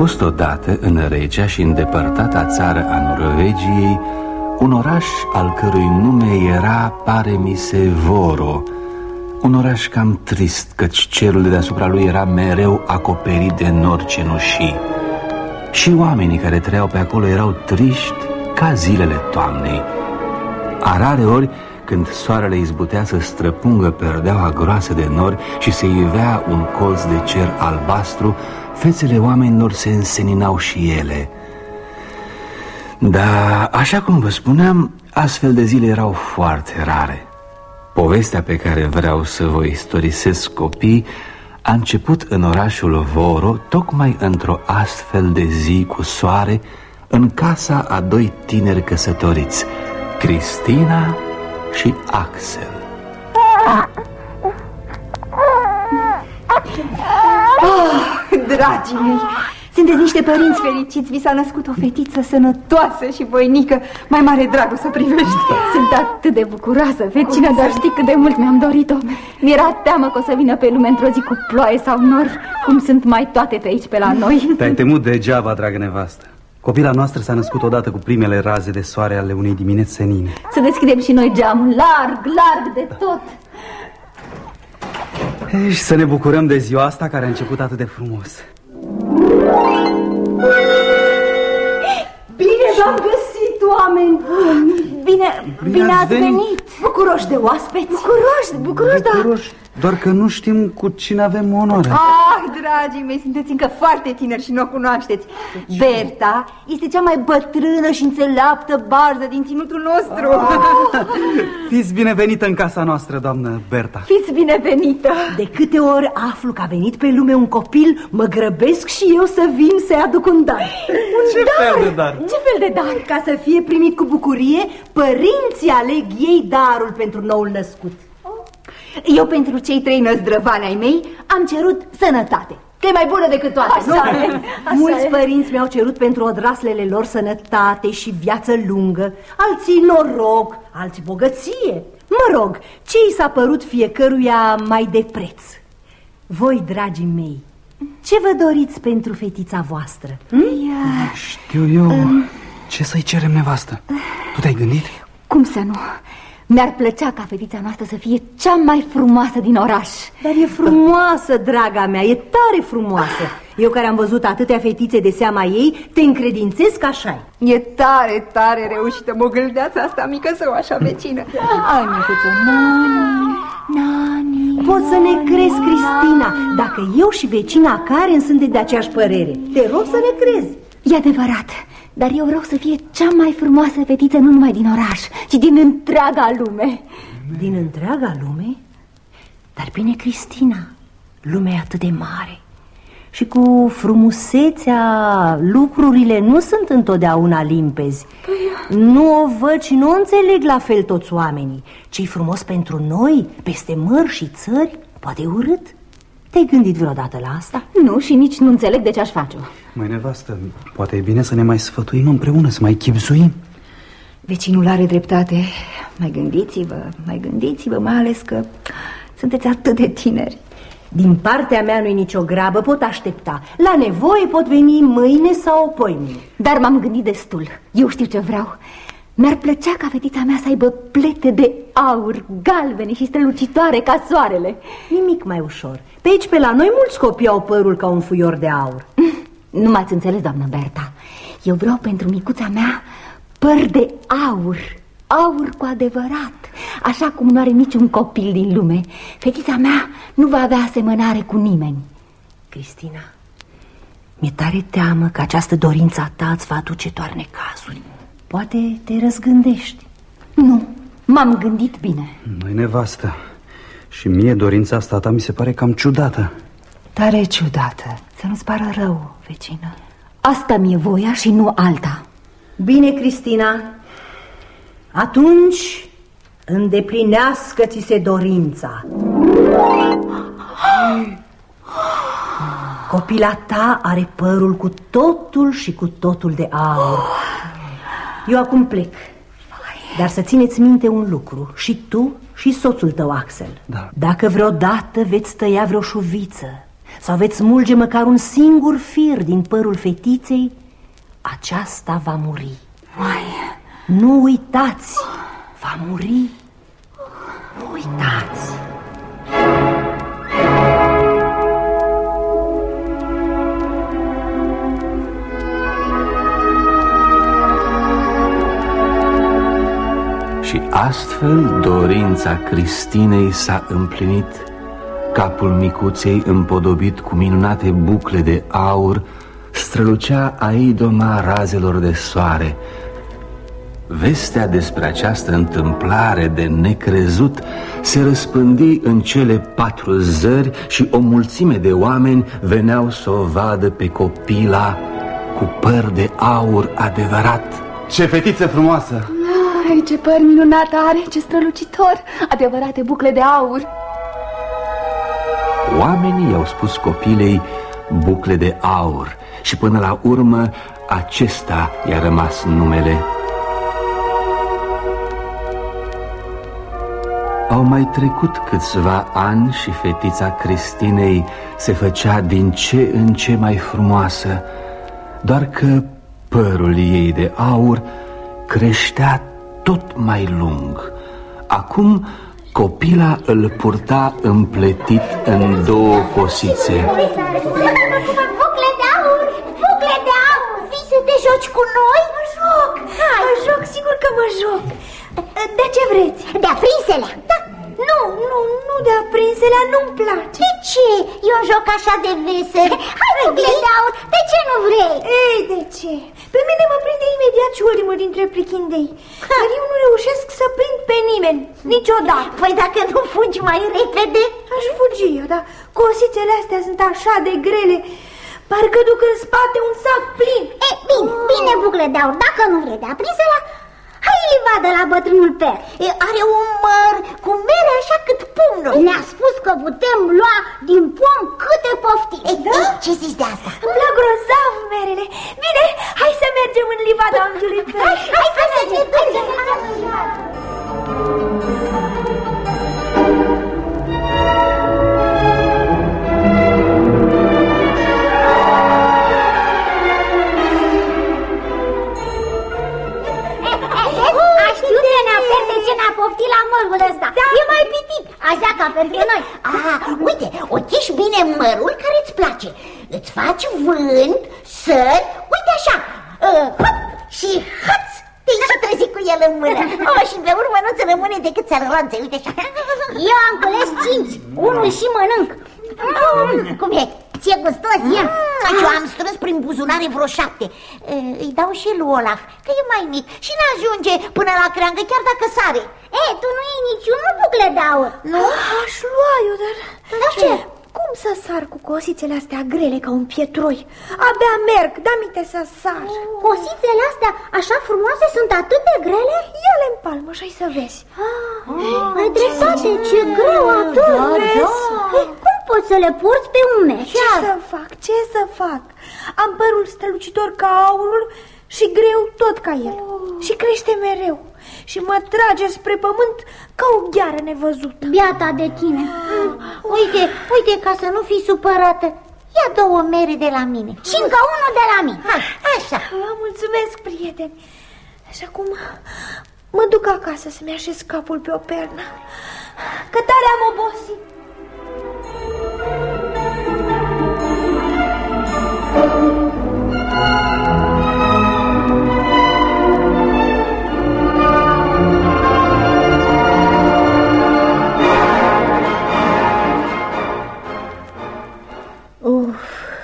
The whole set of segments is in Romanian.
fost odată în regea și îndepărtata țară a Norvegiei un oraș al cărui nume era Paremisevoro, un oraș cam trist, căci cerul de deasupra lui era mereu acoperit de nori cenușii. Și oamenii care trăiau pe acolo erau triști ca zilele toamnei. A rare ori, când soarele izbutea să străpungă perdeaua groasă de nori și se ivea un colț de cer albastru, fețele oamenilor se înseninau și ele. Da, așa cum vă spuneam, astfel de zile erau foarte rare. Povestea pe care vreau să vă istorisesc copii a început în orașul Voro, tocmai într-o astfel de zi cu soare, în casa a doi tineri căsătoriți, Cristina și Axel. Dragii mei, sunteți niște părinți fericiți, vi s-a născut o fetiță sănătoasă și voinică, mai mare dragul să privești. Sunt atât de bucuroasă, vecină, dar știi cât de mult mi-am dorit-o. Mi-era teamă că o să vină pe lume într-o zi cu ploaie sau nor, cum sunt mai toate pe aici, pe la noi. Te-ai temut degeaba, dragă nevastă. Copila noastră s-a născut odată cu primele raze de soare ale unei dimineți senine. Să deschidem și noi geamul, larg, larg de tot. E, și să ne bucurăm de ziua asta care a început atât de frumos. Bine v-am găsit, oameni buni! Bine, bine, bine ați venit. venit! Bucuroși de oaspeți! Bucuroși, bucuroși, da! Bucuroși, doar că nu știm cu cine avem onoarea. Ah, dragii mei, sunteți încă foarte tineri și nu o cunoașteți. Berta este cea mai bătrână și înțeleaptă barză din ținutul nostru. Ah. Fiți binevenită în casa noastră, doamnă Berta. Fiți binevenită. De câte ori aflu că a venit pe lume un copil, mă grăbesc și eu să vin să-i aduc un dar. Un Ce dar? fel de dar? Ce fel de dar? Ca să fie primit cu bucurie, părinții aleg ei darul pentru noul născut. Eu pentru cei trei năzdrăvani ai mei am cerut sănătate Că e mai bună decât toate așa e, așa Mulți e. părinți mi-au cerut pentru odraslele lor sănătate și viață lungă Alții noroc, alții bogăție Mă rog, ce i s-a părut fiecăruia mai de preț? Voi, dragii mei, ce vă doriți pentru fetița voastră? Hm? Știu eu, um... ce să-i cerem nevastă? Tu te-ai gândit? Cum să nu? Mi-ar plăcea ca fetița noastră să fie cea mai frumoasă din oraș. Dar e frumoasă, draga mea, e tare frumoasă. Eu care am văzut atâtea fetițe de seama ei, te încredințez că așa E tare, tare reușită mogâldeața asta mică sau așa vecină. Ai, micuță, nani, nani Poți să ne crezi, Cristina, dacă eu și vecina Karen sunt de aceeași părere. Te rog să ne crezi. E adevărat dar eu vreau să fie cea mai frumoasă fetiță nu numai din oraș, ci din întreaga lume. Din întreaga lume? Dar bine, Cristina, lumea e atât de mare. Și cu frumusețea lucrurile nu sunt întotdeauna limpezi. Păi... Nu o văd și nu o înțeleg la fel toți oamenii. Ce-i frumos pentru noi, peste mări și țări, poate urât? Te-ai gândit vreodată la asta? Nu și nici nu înțeleg de ce aș face-o. Mai nevastă, poate e bine să ne mai sfătuim împreună, să mai chipzuim Vecinul are dreptate. Mai gândiți-vă, mai gândiți-vă, mai ales că sunteți atât de tineri. Din partea mea nu-i nicio grabă, pot aștepta. La nevoie pot veni mâine sau poimine Dar m-am gândit destul, eu știu ce vreau. Mi-ar plăcea ca fetița mea să aibă plete de aur, galbene și strălucitoare ca soarele. Nimic mai ușor. Pe aici, pe la noi, mulți copii au părul ca un fuior de aur. Nu m-ați înțeles, doamnă Berta. Eu vreau pentru micuța mea păr de aur Aur cu adevărat Așa cum nu are niciun copil din lume. Fetița mea nu va avea asemănare cu nimeni. Cristina, mi-e tare teamă că această dorință a ta îți va aduce doar necazuri. Poate te răzgândești. Nu, m-am gândit bine. Noi nevastă. Și mie dorința asta ta mi se pare cam ciudată. Tare ciudată. Să nu-ți pară rău, vecină. Asta mi-e voia și nu alta Bine, Cristina. Atunci îndeplinească-ți se dorința. Copila ta are părul cu totul și cu totul de aur. Eu acum plec. Dar să țineți minte un lucru. Și tu și soțul tău, Axel. Da. Dacă vreodată veți tăia vreo șuviță sau veți smulge măcar un singur fir din părul fetiței, aceasta va muri. Mai. Nu uitați, va muri. Nu uitați. Și astfel dorința Cristinei s-a împlinit Capul micuței împodobit cu minunate bucle de aur Strălucea aidoma razelor de soare Vestea despre această întâmplare de necrezut se răspândi în cele patru zări și o mulțime de oameni veneau să o vadă pe copila cu păr de aur adevărat. Ce fetiță frumoasă! Ai, ce păr minunat are, ce strălucitor, adevărate bucle de aur. Oamenii i-au spus copilei bucle de aur și până la urmă acesta i-a rămas numele. Au mai trecut câțiva ani și fetița Cristinei se făcea din ce în ce mai frumoasă, doar că părul ei de aur creștea tot mai lung. Acum copila îl purta împletit în două cosițe. Bucle de aur! Bucle de aur! Vii să te joci cu noi? Mă joc! Hai. Mă joc, sigur că mă joc. De ce vreți? De aprinselea? Da. Nu, nu, nu de aprinselea, nu-mi place. De ce? E un joc așa de vesel. Hai, bucle de aur, de ce nu vrei? Ei, de ce? Pe mine mă prinde imediat și ultimul dintre prichindei. Dar eu nu reușesc să prind pe nimeni, niciodată. Păi dacă nu fugi mai repede? Aș fugi eu, dar cosițele astea sunt așa de grele. Parcă duc în spate un sac plin. E, bine, bine, bucle de aur, dacă nu vrei de aprinselea, Hai livadă la bătrânul Per. E, are un măr cu mere așa cât pumnul. Ne-a spus că putem lua din pom câte poftim. E, da? e, ce zici de asta? Ah, uite, ochești bine mărul care îți place Îți faci vânt, sări, uite așa uh, Și hăț, te și trezi cu el în mână oh, Și pe urmă nu-ți rămâne decât țărălanțe, uite așa Eu am cules cinci, unul și mănânc mm, Cum e? Ție gustos e? Mm. Eu am strâns prin buzunare vreo șapte Îi dau și lui Olaf, că e mai mic Și n-ajunge până la creangă chiar dacă sare E, tu nu iei niciunul bucle de aur Nu? Aș lua eu, dar... Dar ce? Cum să sar cu cosițele astea grele ca un pietroi? Abia merg, da minte să sar Cosițele astea așa frumoase sunt atât de grele? Ia-le în palmă și să vezi ah, Ai dreptate, ce greu atât da, da. Cum poți să le porți pe umeri? Ce să fac, ce să fac? Am părul strălucitor ca aurul și greu tot ca el oh. Și crește mereu și mă trage spre pământ ca o gheară nevăzută Biata de tine mm. Uite, uite, ca să nu fii supărată Ia două mere de la mine. Și încă unul de la mine. Hai, așa. Vă mulțumesc, prieteni. Și acum mă duc acasă să-mi așez capul pe o pernă. Că tare am obosit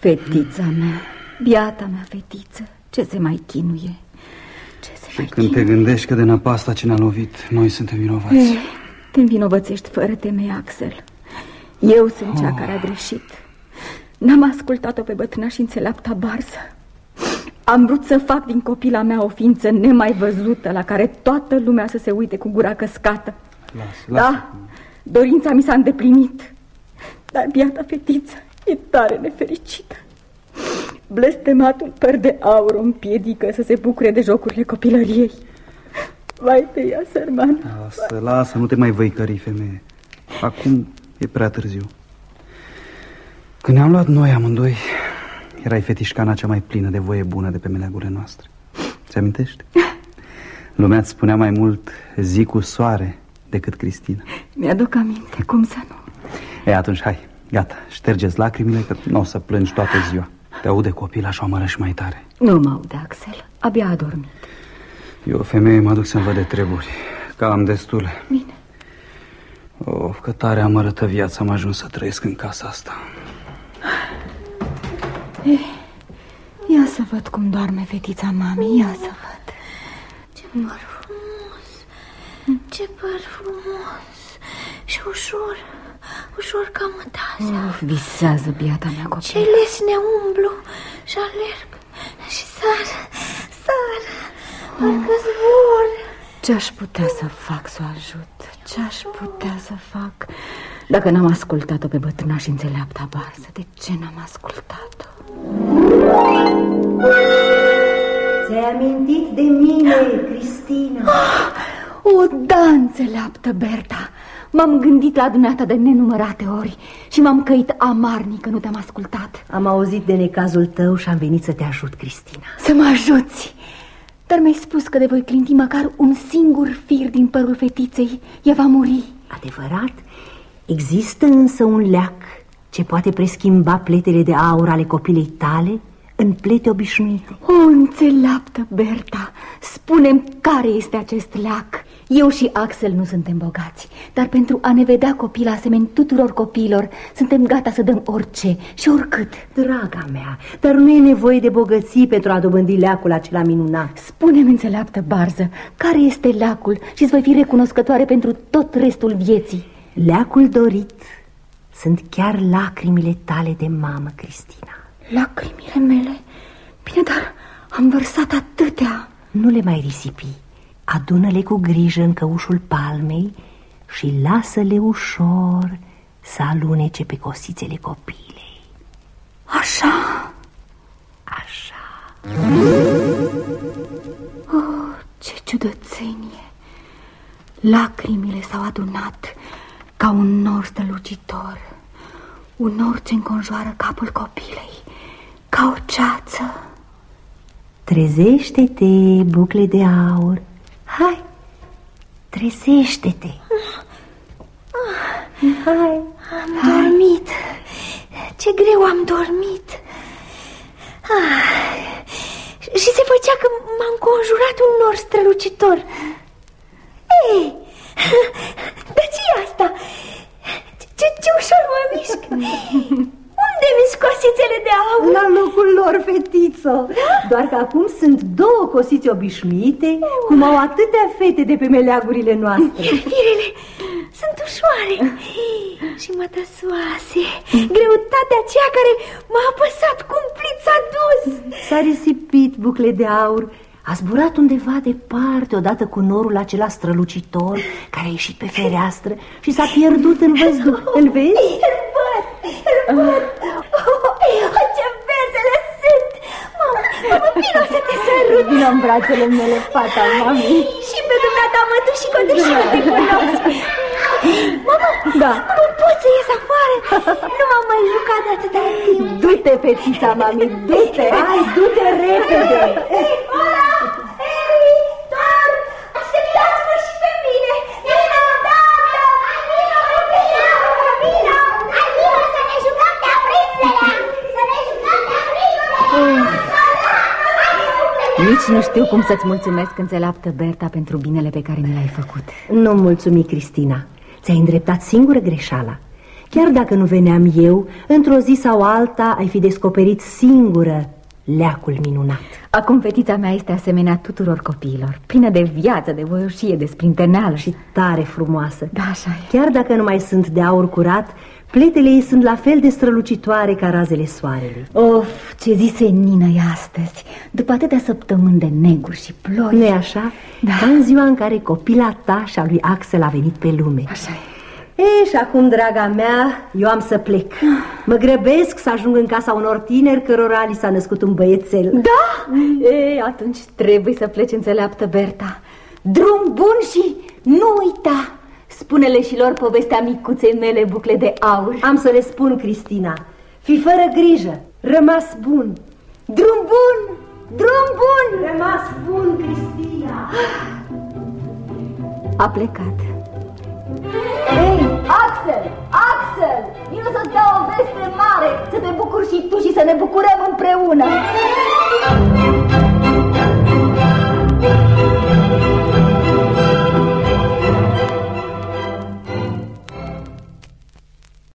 Fetița mea, biata mea fetiță, ce se mai chinuie? Ce se și mai când chinuie? te gândești că de năpasta ce ne-a lovit, noi suntem vinovați. Eh, te învinovățești fără temei, Axel. Eu sunt oh. cea care a greșit. N-am ascultat-o pe bătrâna și înțeleapta barză. Am vrut să fac din copila mea o ființă nemai văzută, la care toată lumea să se uite cu gura căscată. Lasă, lasă. Da, dorința mi s-a îndeplinit. Dar biata fetiță e tare nefericită. Blestematul păr de aur o împiedică să se bucure de jocurile copilăriei. Vai de ea, sărman. Lasă, lasă, nu te mai văicări, femeie. Acum e prea târziu. Când ne-am luat noi amândoi, erai fetișcana cea mai plină de voie bună de pe meleagurile noastre. Ți amintești? Lumea îți spunea mai mult zi cu soare decât Cristina. Mi-aduc aminte, cum să nu? E, atunci, hai, gata, ștergeți lacrimile că nu o să plângi toată ziua. Te aude copila și o și mai tare. Nu mă aude, Axel, abia a dormit. Eu, femeie, mă duc să-mi văd de treburi, că am destule. Bine. Of, că tare amărătă viața am ajuns să trăiesc în casa asta. Eh, ia să văd cum doarme fetița mami, ia să văd. Ce păr frumos, ce păr frumos și ușor, ușor ca mătasea. Of, visează biata mea copil. Ce lesne umblu și alerg și sar, sar, parcă zbor. Ce-aș putea să fac să o ajut? Ce-aș putea să fac? Dacă n-am ascultat-o pe bătrâna și înțeleapta barză, de ce n-am ascultat-o? Ți-ai amintit de mine, Cristina? O, da, înțeleaptă, Berta M-am gândit la dumneata de nenumărate ori Și m-am căit amarnic că nu te-am ascultat Am auzit de necazul tău și am venit să te ajut, Cristina Să mă ajuți Dar mi-ai spus că de voi clinti măcar un singur fir din părul fetiței Ea va muri Adevărat? Există însă un leac ce poate preschimba pletele de aur ale copilei tale în plete obișnuite. O, înțeleaptă, Berta, spune care este acest leac. Eu și Axel nu suntem bogați, dar pentru a ne vedea copila asemeni tuturor copiilor, suntem gata să dăm orice și oricât. Draga mea, dar nu e nevoie de bogății pentru a dobândi leacul acela minunat. Spune-mi, înțeleaptă, Barză, care este leacul și îți voi fi recunoscătoare pentru tot restul vieții. Leacul dorit sunt chiar lacrimile tale de mamă, Cristina. Lacrimile mele? Bine, dar am vărsat atâtea. Nu le mai risipi. Adună-le cu grijă în căușul palmei și lasă-le ușor să alunece pe cosițele copilei. Așa? Așa. Oh, ce ciudățenie! Lacrimile s-au adunat ca un nor strălucitor, un nor ce înconjoară capul copilei, ca o ceață. Trezește-te, bucle de aur. Hai, trezește-te. Hai, am dormit. Ce greu am dormit. Ah, și se făcea că m-am conjurat un nor strălucitor. Ei, de ce e asta? Ce, ce ușor mă mișc. Unde mi cosițele de aur? La locul lor, fetiță. Doar că acum sunt două cosițe obișnuite Cum au atâtea fete de pe meleagurile noastre. Iar firele sunt ușoare. Și mătăsoase. Greutatea aceea care m-a apăsat cumplit s-a dus S-a risipit bucle de aur a zburat undeva departe odată cu norul acela strălucitor care a ieșit pe fereastră și s-a pierdut în văzduh. Îl vezi? Îl văd, îl văd. Oh, ce vesele sunt! Mamă, mamă, vino să te sărut. Vino în brațele mele, fata, mami. Și pe dumneata mă duc și și nu te cunosc. Mamă, da. nu pot să ies afară. Nu m-am mai jucat de atâta timp. Du-te, fetița, mami, du-te. Hai, du-te repede. Ei, ăla! Ei, doar așteptați-mă și pe mine. Vino, da, da, vino, vino, vino. Hai, vino să ne jucăm de aprinselea. Să ne jucăm de aprinselea. Nici nu știu cum să-ți mulțumesc, înțeleaptă Berta, pentru binele pe care mi l-ai făcut. Nu mulțumi, Cristina. Ți-ai îndreptat singură greșeala. Chiar dacă nu veneam eu, într-o zi sau alta ai fi descoperit singură leacul minunat. Acum fetița mea este asemenea tuturor copiilor, plină de viață, de voioșie, de sprinteneală și tare frumoasă. Da, așa e. Chiar dacă nu mai sunt de aur curat, pletele ei sunt la fel de strălucitoare ca razele soarelui. Of, ce zise Nina e astăzi, după atâtea săptămâni de neguri și ploi. nu e așa? Da. Ca în ziua în care copila ta și a lui Axel a venit pe lume. Așa e. E, și acum, draga mea, eu am să plec Mă grăbesc să ajung în casa unor tineri cărora li s-a născut un băiețel Da? E, atunci trebuie să pleci înțeleaptă, Berta Drum bun și nu uita Spune-le și lor povestea micuței mele bucle de aur. Am să le spun, Cristina. Fi fără grijă, rămas bun. Drum bun, drum bun. Rămas bun, Cristina. A plecat. Hei, Axel, Axel, vino să-ți dau o veste mare Să te bucuri și tu și să ne bucurăm împreună